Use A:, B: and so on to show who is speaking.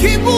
A: کھیو